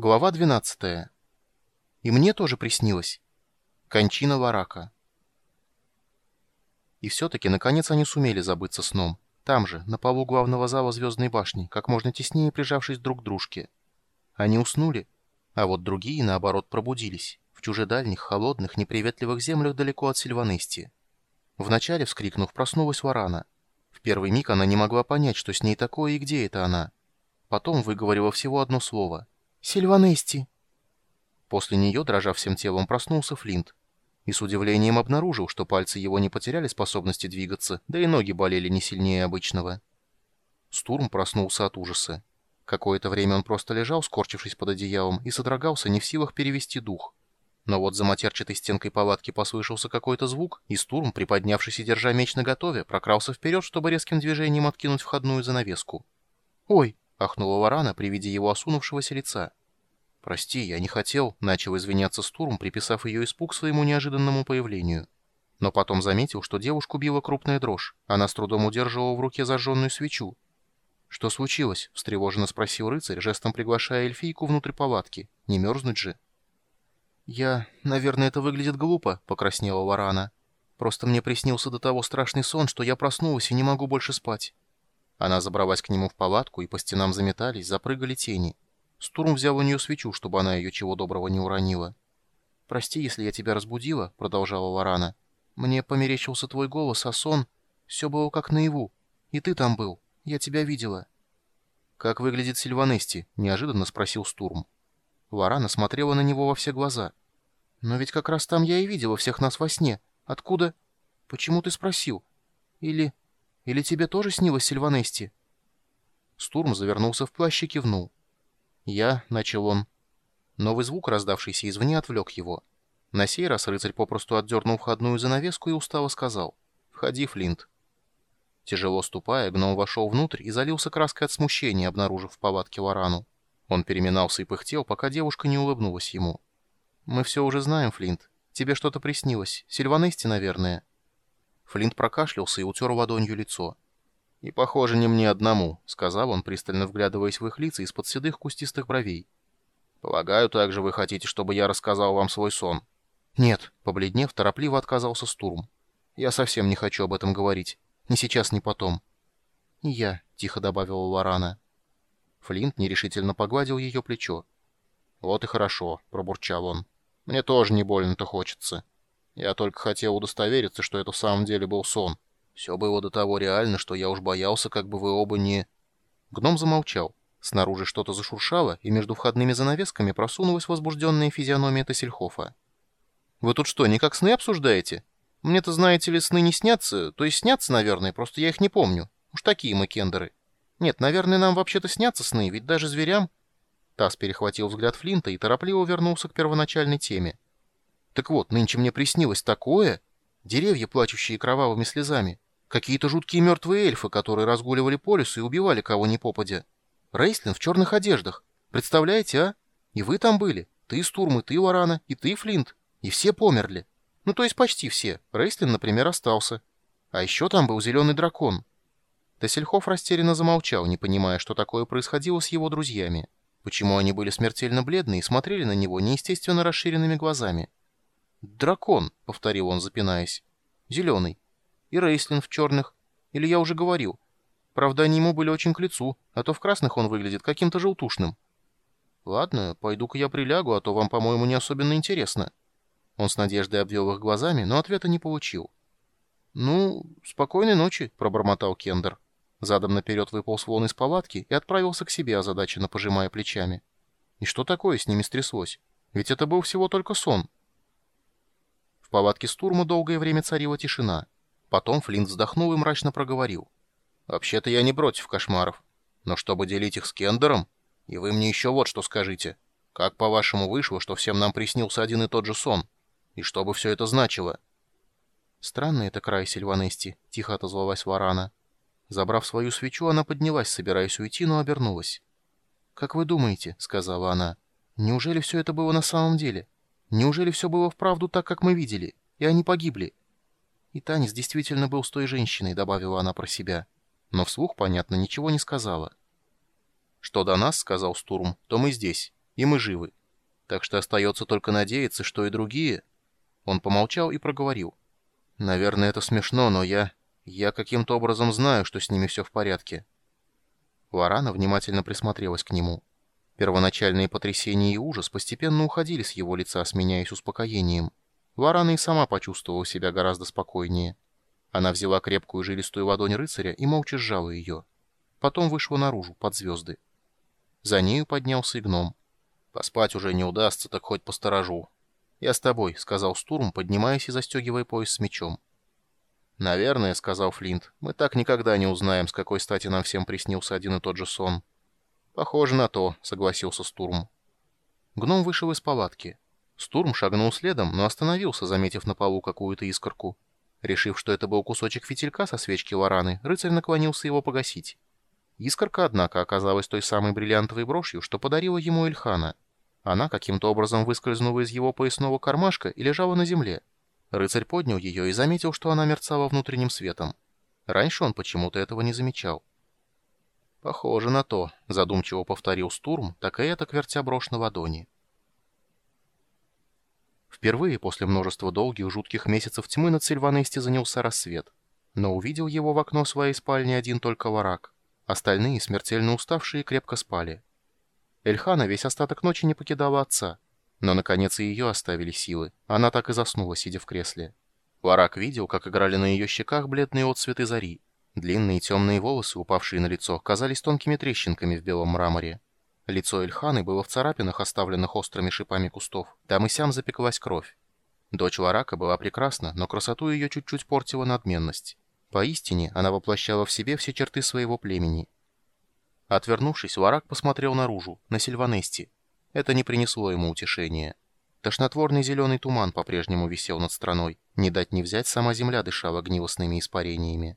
Глава 12. И мне тоже приснилось. Кончина Варака. И все-таки, наконец, они сумели забыться сном. Там же, на полу главного зала Звездной башни, как можно теснее прижавшись друг к дружке. Они уснули, а вот другие, наоборот, пробудились, в чужедальних, холодных, неприветливых землях далеко от Сильванести. Вначале, вскрикнув, проснулась Варана. В первый миг она не могла понять, что с ней такое и где это она. Потом выговорила всего одно слово — Сильванести!» После нее, дрожа всем телом, проснулся Флинт. И с удивлением обнаружил, что пальцы его не потеряли способности двигаться, да и ноги болели не сильнее обычного. Стурм проснулся от ужаса. Какое-то время он просто лежал, скорчившись под одеялом, и содрогался, не в силах перевести дух. Но вот за матерчатой стенкой палатки послышался какой-то звук, и Стурм, приподнявшись и держа меч наготове, прокрался вперед, чтобы резким движением откинуть входную занавеску. «Ой!» — ахнула Варана при виде его осунувшегося лица. «Прости, я не хотел», — начал извиняться Стурм, приписав ее испуг своему неожиданному появлению. Но потом заметил, что девушку била крупная дрожь. Она с трудом удерживала в руке зажженную свечу. «Что случилось?» — встревоженно спросил рыцарь, жестом приглашая эльфийку внутрь палатки. «Не мерзнуть же?» «Я... Наверное, это выглядит глупо», — покраснела Варана. «Просто мне приснился до того страшный сон, что я проснулась и не могу больше спать». Она забралась к нему в палатку, и по стенам заметались, запрыгали тени. Стурм взял у нее свечу, чтобы она ее чего доброго не уронила. «Прости, если я тебя разбудила», — продолжала Варана. «Мне померещился твой голос, а сон... Все было как наяву. И ты там был. Я тебя видела». «Как выглядит Сильванести?» — неожиданно спросил Стурм. Варана смотрела на него во все глаза. «Но ведь как раз там я и видела всех нас во сне. Откуда? Почему ты спросил? Или... Или тебе тоже снилось Сильванести?» Стурм завернулся в плащ и кивнул. «Я», — начал он. Новый звук, раздавшийся извне, отвлек его. На сей раз рыцарь попросту отдернул входную занавеску и устало сказал «Входи, Флинт». Тяжело ступая, гном вошел внутрь и залился краской от смущения, обнаружив в палатке варану. Он переминался и пыхтел, пока девушка не улыбнулась ему. «Мы все уже знаем, Флинт. Тебе что-то приснилось. Сильванести, наверное». Флинт прокашлялся и утер ладонью лицо. «И, похоже, не мне одному», — сказал он, пристально вглядываясь в их лица из-под седых кустистых бровей. «Полагаю, также вы хотите, чтобы я рассказал вам свой сон?» «Нет», — побледнев, торопливо отказался Стурм. «Я совсем не хочу об этом говорить. Ни сейчас, ни потом». «И я», — тихо добавила Лорана. Флинт нерешительно погладил ее плечо. «Вот и хорошо», — пробурчал он. «Мне тоже не больно-то хочется». Я только хотел удостовериться, что это в самом деле был сон. Все было до того реально, что я уж боялся, как бы вы оба не...» Гном замолчал. Снаружи что-то зашуршало, и между входными занавесками просунулась возбужденная физиономия Тассельхофа. «Вы тут что, никак сны обсуждаете? Мне-то, знаете ли, сны не снятся, то есть снятся, наверное, просто я их не помню. Уж такие мы кендеры. Нет, наверное, нам вообще-то снятся сны, ведь даже зверям...» Тасс перехватил взгляд Флинта и торопливо вернулся к первоначальной теме. Так вот, нынче мне приснилось такое. Деревья, плачущие кровавыми слезами. Какие-то жуткие мертвые эльфы, которые разгуливали по лесу и убивали кого ни попадя. Рейслин в черных одеждах. Представляете, а? И вы там были. Ты, Стурм, и ты, Варана, и ты, Флинт. И все померли. Ну, то есть почти все. Рейслин, например, остался. А еще там был зеленый дракон. Тессельхоф растерянно замолчал, не понимая, что такое происходило с его друзьями. Почему они были смертельно бледны и смотрели на него неестественно расширенными глазами. «Дракон», — повторил он, запинаясь. «Зеленый. И Рейслин в черных. Или я уже говорил. Правда, они ему были очень к лицу, а то в красных он выглядит каким-то желтушным». «Ладно, пойду-ка я прилягу, а то вам, по-моему, не особенно интересно». Он с надеждой обвел их глазами, но ответа не получил. «Ну, спокойной ночи», — пробормотал Кендер. Задом наперед выполз вон из палатки и отправился к себе, озадаченно пожимая плечами. И что такое с ними стряслось? Ведь это был всего только сон. В палатке Стурма долгое время царила тишина. Потом Флинт вздохнул и мрачно проговорил. «Вообще-то я не против кошмаров. Но чтобы делить их с Кендером? И вы мне еще вот что скажите. Как, по-вашему, вышло, что всем нам приснился один и тот же сон? И что бы все это значило?» «Странный это край Сильванести», — тихо отозвалась Варана. Забрав свою свечу, она поднялась, собираясь уйти, но обернулась. «Как вы думаете?» — сказала она. «Неужели все это было на самом деле?» Неужели все было вправду так, как мы видели, и они погибли? И Танис действительно был с той женщиной, добавила она про себя. Но вслух, понятно, ничего не сказала. «Что до нас, — сказал Стурм, — то мы здесь. и мы живы. Так что остается только надеяться, что и другие...» Он помолчал и проговорил. «Наверное, это смешно, но я... я каким-то образом знаю, что с ними все в порядке». Варана внимательно присмотрелась к нему. Первоначальные потрясения и ужас постепенно уходили с его лица, сменяясь успокоением. Варана и сама почувствовала себя гораздо спокойнее. Она взяла крепкую жилистую ладонь рыцаря и молча сжала ее. Потом вышла наружу, под звезды. За нею поднялся и гном. «Поспать уже не удастся, так хоть посторожу». «Я с тобой», — сказал Стурм, поднимаясь и застегивая пояс с мечом. «Наверное», — сказал Флинт, — «мы так никогда не узнаем, с какой стати нам всем приснился один и тот же сон». «Похоже на то», — согласился Стурм. Гном вышел из палатки. Стурм шагнул следом, но остановился, заметив на полу какую-то искорку. Решив, что это был кусочек фитилька со свечки Лораны, рыцарь наклонился его погасить. Искорка, однако, оказалась той самой бриллиантовой брошью, что подарила ему Эльхана. Она каким-то образом выскользнула из его поясного кармашка и лежала на земле. Рыцарь поднял ее и заметил, что она мерцала внутренним светом. Раньше он почему-то этого не замечал. «Похоже на то», — задумчиво повторил Стурм, так и это вертя брошь на ладони. Впервые после множества долгих жутких месяцев тьмы над Сильванесте занялся рассвет. Но увидел его в окно своей спальни один только варак. Остальные, смертельно уставшие, крепко спали. Эльхана весь остаток ночи не покидала отца. Но, наконец, и ее оставили силы. Она так и заснула, сидя в кресле. Варак видел, как играли на ее щеках бледные отцветы зари. Длинные темные волосы, упавшие на лицо, казались тонкими трещинками в белом мраморе. Лицо Эльханы было в царапинах, оставленных острыми шипами кустов. Там и сям запеклась кровь. Дочь Варака была прекрасна, но красоту ее чуть-чуть портила надменность. Поистине, она воплощала в себе все черты своего племени. Отвернувшись, Варак посмотрел наружу, на Сильванести. Это не принесло ему утешения. Тошнотворный зеленый туман по-прежнему висел над страной. Не дать не взять, сама земля дышала гнилостными испарениями.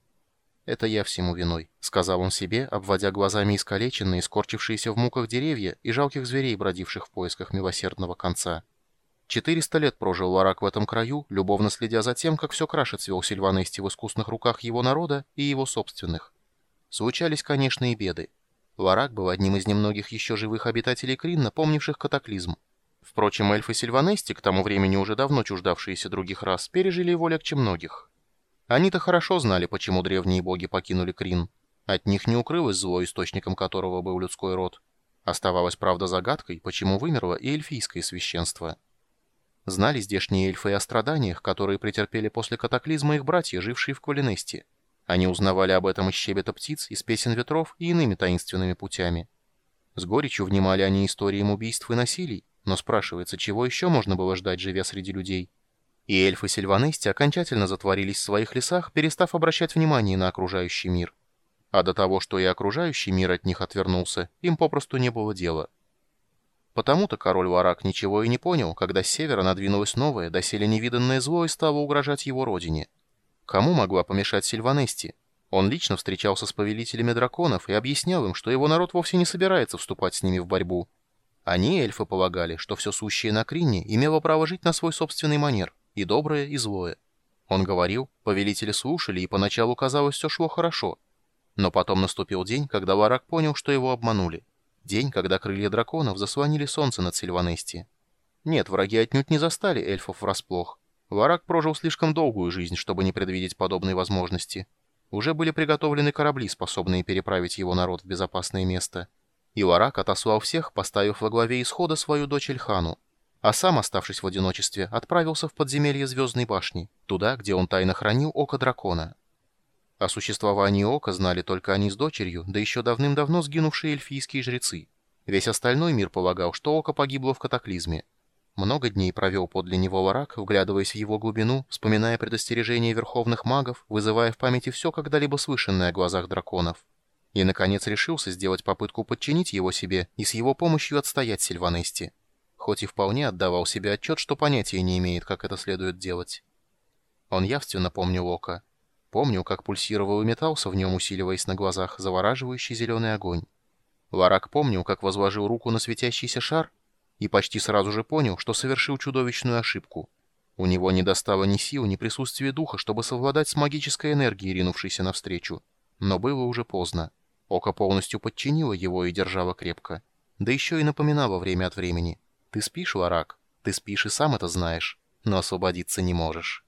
«Это я всему виной», — сказал он себе, обводя глазами искалеченные, скорчившиеся в муках деревья и жалких зверей, бродивших в поисках милосердного конца. Четыреста лет прожил Ларак в этом краю, любовно следя за тем, как все краше цвел Сильванести в искусных руках его народа и его собственных. Случались, конечно, и беды. Ларак был одним из немногих еще живых обитателей Крин, напомнивших катаклизм. Впрочем, эльфы Сильванести, к тому времени уже давно чуждавшиеся других рас, пережили его легче многих. Они-то хорошо знали, почему древние боги покинули Крин. От них не укрылось зло, источником которого был людской род. Оставалось, правда, загадкой, почему вымерло и эльфийское священство. Знали здешние эльфы о страданиях, которые претерпели после катаклизма их братья, жившие в Квалинесте. Они узнавали об этом из щебета птиц, из песен ветров и иными таинственными путями. С горечью внимали они историям убийств и насилий, но спрашивается, чего еще можно было ждать, живя среди людей? И эльфы Сильванести окончательно затворились в своих лесах, перестав обращать внимание на окружающий мир. А до того, что и окружающий мир от них отвернулся, им попросту не было дела. Потому-то король Варак ничего и не понял, когда с севера надвинулось новое, доселе невиданное зло и стало угрожать его родине. Кому могла помешать Сильванести? Он лично встречался с повелителями драконов и объяснял им, что его народ вовсе не собирается вступать с ними в борьбу. Они, эльфы, полагали, что все сущее на Кринне имело право жить на свой собственный манер, и доброе, и злое. Он говорил, повелители слушали, и поначалу казалось, все шло хорошо. Но потом наступил день, когда Варак понял, что его обманули. День, когда крылья драконов заслонили солнце над Сильванести. Нет, враги отнюдь не застали эльфов врасплох. Варак прожил слишком долгую жизнь, чтобы не предвидеть подобной возможности. Уже были приготовлены корабли, способные переправить его народ в безопасное место. И Варак отослал всех, поставив во главе исхода свою дочь Эльхану. А сам, оставшись в одиночестве, отправился в подземелье Звездной башни, туда, где он тайно хранил Око Дракона. О существовании Ока знали только они с дочерью, да еще давным-давно сгинувшие эльфийские жрецы. Весь остальной мир полагал, что Око погибло в катаклизме. Много дней провел подле него Варак, вглядываясь в его глубину, вспоминая предостережения верховных магов, вызывая в памяти все когда-либо слышанное о глазах драконов. И, наконец, решился сделать попытку подчинить его себе и с его помощью отстоять Сильванести. Хоть и вполне отдавал себе отчет, что понятия не имеет, как это следует делать. Он явственно помнил Ока. Помню, как пульсировал и метался в нем, усиливаясь на глазах, завораживающий зеленый огонь. Варак помнил, как возложил руку на светящийся шар, и почти сразу же понял, что совершил чудовищную ошибку. У него не достало ни сил, ни присутствия духа, чтобы совладать с магической энергией, ринувшейся навстречу. Но было уже поздно. Око полностью подчинило его и держало крепко. Да еще и напоминала время от времени. «Ты спишь, Ларак? Ты спишь и сам это знаешь, но освободиться не можешь».